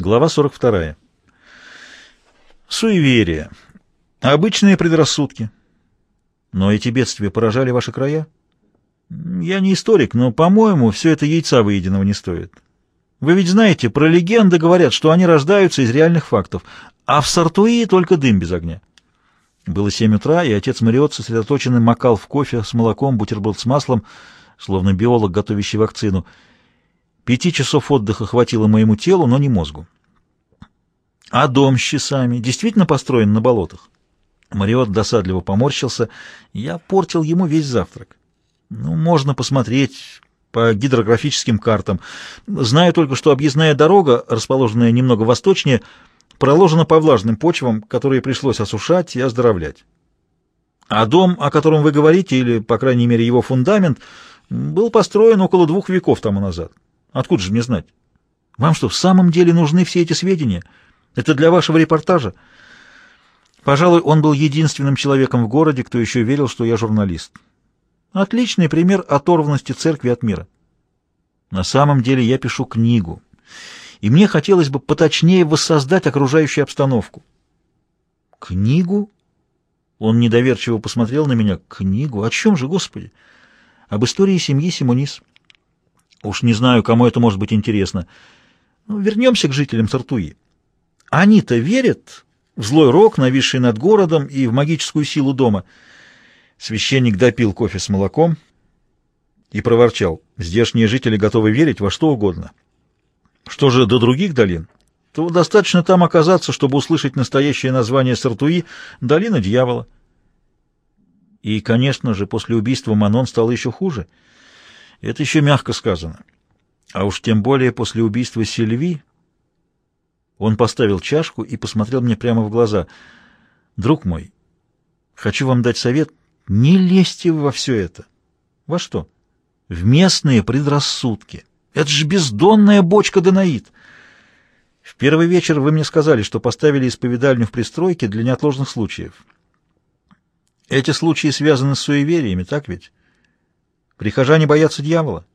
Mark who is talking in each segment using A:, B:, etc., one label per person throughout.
A: Глава 42. Суеверие. Обычные предрассудки. Но эти бедствия поражали ваши края? Я не историк, но, по-моему, все это яйца выеденного не стоит. Вы ведь знаете, про легенды говорят, что они рождаются из реальных фактов, а в Сартуи только дым без огня. Было семь утра, и отец Мариот сосредоточенно макал в кофе с молоком бутерброд с маслом, словно биолог, готовящий вакцину. Пяти часов отдыха хватило моему телу, но не мозгу. А дом с часами действительно построен на болотах? Мариот досадливо поморщился. Я портил ему весь завтрак. Ну, можно посмотреть по гидрографическим картам. Знаю только, что объездная дорога, расположенная немного восточнее, проложена по влажным почвам, которые пришлось осушать и оздоровлять. А дом, о котором вы говорите, или, по крайней мере, его фундамент, был построен около двух веков тому назад. Откуда же мне знать? Вам что, в самом деле нужны все эти сведения? Это для вашего репортажа? Пожалуй, он был единственным человеком в городе, кто еще верил, что я журналист. Отличный пример оторванности церкви от мира. На самом деле я пишу книгу, и мне хотелось бы поточнее воссоздать окружающую обстановку. Книгу? Он недоверчиво посмотрел на меня. Книгу? О чем же, Господи? Об истории семьи Симонис. Уж не знаю, кому это может быть интересно. Ну, вернемся к жителям Сартуи. Они-то верят в злой рок, нависший над городом, и в магическую силу дома. Священник допил кофе с молоком и проворчал. Здешние жители готовы верить во что угодно. Что же до других долин? То достаточно там оказаться, чтобы услышать настоящее название Сартуи — долина дьявола. И, конечно же, после убийства Манон стало еще хуже. Это еще мягко сказано. А уж тем более после убийства Сильви он поставил чашку и посмотрел мне прямо в глаза. «Друг мой, хочу вам дать совет. Не лезьте во все это». «Во что?» «В местные предрассудки. Это же бездонная бочка Данаид». «В первый вечер вы мне сказали, что поставили исповедальню в пристройке для неотложных случаев. Эти случаи связаны с суевериями, так ведь? Прихожане боятся дьявола».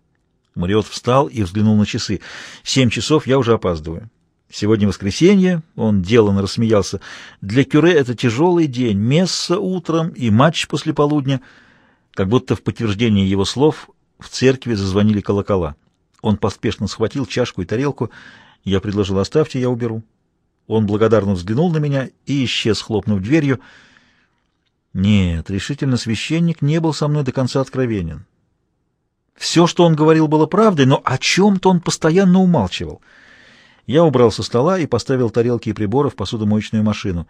A: Мариот встал и взглянул на часы. «Семь часов, я уже опаздываю». Сегодня воскресенье, он деланно рассмеялся. Для Кюре это тяжелый день, месса утром и матч после полудня. Как будто в подтверждение его слов в церкви зазвонили колокола. Он поспешно схватил чашку и тарелку. Я предложил, оставьте, я уберу. Он благодарно взглянул на меня и исчез, хлопнув дверью. Нет, решительно священник не был со мной до конца откровенен. Все, что он говорил, было правдой, но о чем-то он постоянно умалчивал — я убрал со стола и поставил тарелки и приборы в посудомоечную машину.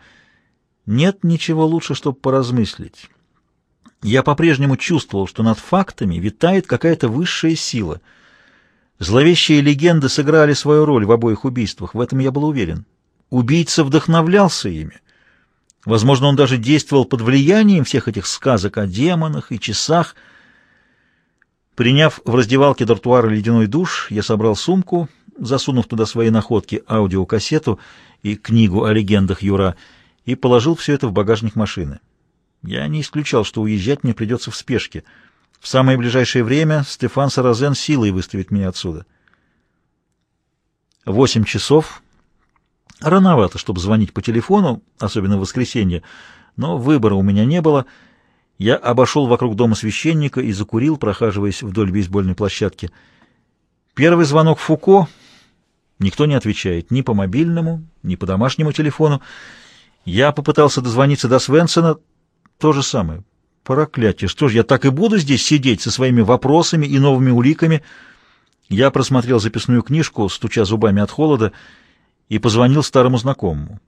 A: Нет ничего лучше, чтобы поразмыслить. Я по-прежнему чувствовал, что над фактами витает какая-то высшая сила. Зловещие легенды сыграли свою роль в обоих убийствах, в этом я был уверен. Убийца вдохновлялся ими. Возможно, он даже действовал под влиянием всех этих сказок о демонах и часах. Приняв в раздевалке дартуара ледяной душ, я собрал сумку — засунув туда свои находки, аудиокассету и книгу о легендах Юра, и положил все это в багажник машины. Я не исключал, что уезжать мне придется в спешке. В самое ближайшее время Стефан Саразен силой выставит меня отсюда. Восемь часов. Рановато, чтобы звонить по телефону, особенно в воскресенье, но выбора у меня не было. Я обошел вокруг дома священника и закурил, прохаживаясь вдоль бейсбольной площадки. Первый звонок Фуко Никто не отвечает ни по мобильному, ни по домашнему телефону. Я попытался дозвониться до Свенсона. То же самое. Проклятие, что ж, я так и буду здесь сидеть со своими вопросами и новыми уликами? Я просмотрел записную книжку, стуча зубами от холода, и позвонил старому знакомому.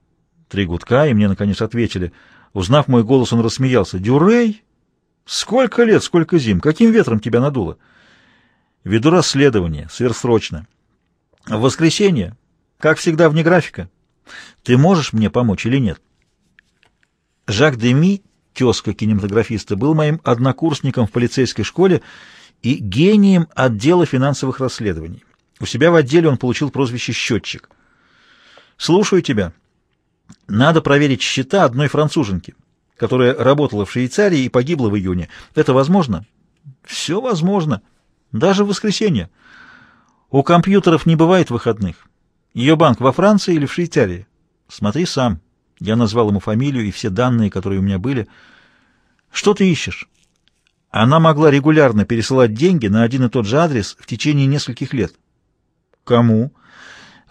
A: Три гудка, и мне, наконец, ответили. Узнав мой голос, он рассмеялся. «Дюрей? Сколько лет, сколько зим? Каким ветром тебя надуло?» «Веду расследование, сверхсрочно». В воскресенье, как всегда, вне графика. Ты можешь мне помочь или нет? Жак Деми, тезка кинематографиста, был моим однокурсником в полицейской школе и гением отдела финансовых расследований. У себя в отделе он получил прозвище «счетчик». «Слушаю тебя. Надо проверить счета одной француженки, которая работала в Швейцарии и погибла в июне. Это возможно?» «Все возможно. Даже в воскресенье». У компьютеров не бывает выходных. Ее банк во Франции или в Швейцарии? Смотри сам. Я назвал ему фамилию и все данные, которые у меня были. Что ты ищешь? Она могла регулярно пересылать деньги на один и тот же адрес в течение нескольких лет. Кому?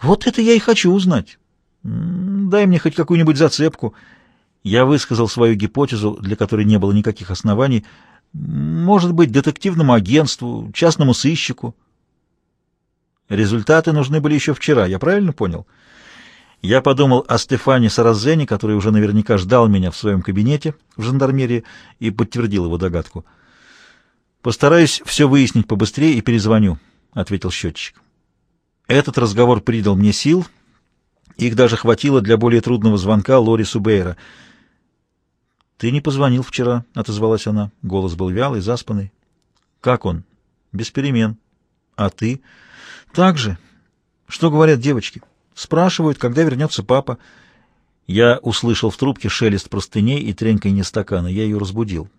A: Вот это я и хочу узнать. Дай мне хоть какую-нибудь зацепку. Я высказал свою гипотезу, для которой не было никаких оснований. Может быть, детективному агентству, частному сыщику. Результаты нужны были еще вчера, я правильно понял? Я подумал о Стефане Саразене, который уже наверняка ждал меня в своем кабинете в жандармерии, и подтвердил его догадку. «Постараюсь все выяснить побыстрее и перезвоню», — ответил счетчик. Этот разговор придал мне сил, их даже хватило для более трудного звонка Лорису Бейра. «Ты не позвонил вчера», — отозвалась она. Голос был вялый, заспанный. «Как он?» «Без перемен». «А ты?» «Так же. Что говорят девочки?» «Спрашивают, когда вернется папа». Я услышал в трубке шелест простыней и треньканье стакана. Я ее разбудил.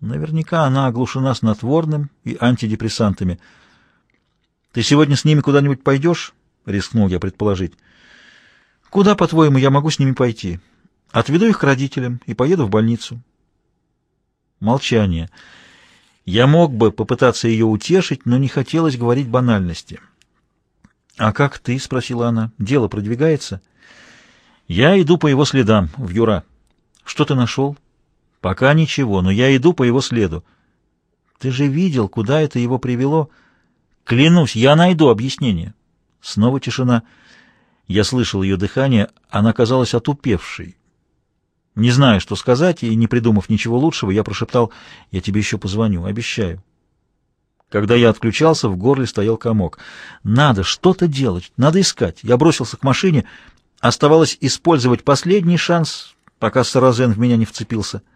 A: Наверняка она оглушена снотворным и антидепрессантами. «Ты сегодня с ними куда-нибудь пойдешь?» — рискнул я предположить. «Куда, по-твоему, я могу с ними пойти? Отведу их к родителям и поеду в больницу». Молчание. Я мог бы попытаться ее утешить, но не хотелось говорить банальности. «А как ты?» — спросила она. «Дело продвигается?» «Я иду по его следам, в Юра». «Что ты нашел?» «Пока ничего, но я иду по его следу». «Ты же видел, куда это его привело?» Клянусь, я найду объяснение. Снова тишина. Я слышал ее дыхание, она казалась отупевшей. Не зная, что сказать, и не придумав ничего лучшего, я прошептал, «Я тебе еще позвоню, обещаю». Когда я отключался, в горле стоял комок. «Надо что-то делать, надо искать». Я бросился к машине. Оставалось использовать последний шанс, пока Саразен в меня не вцепился —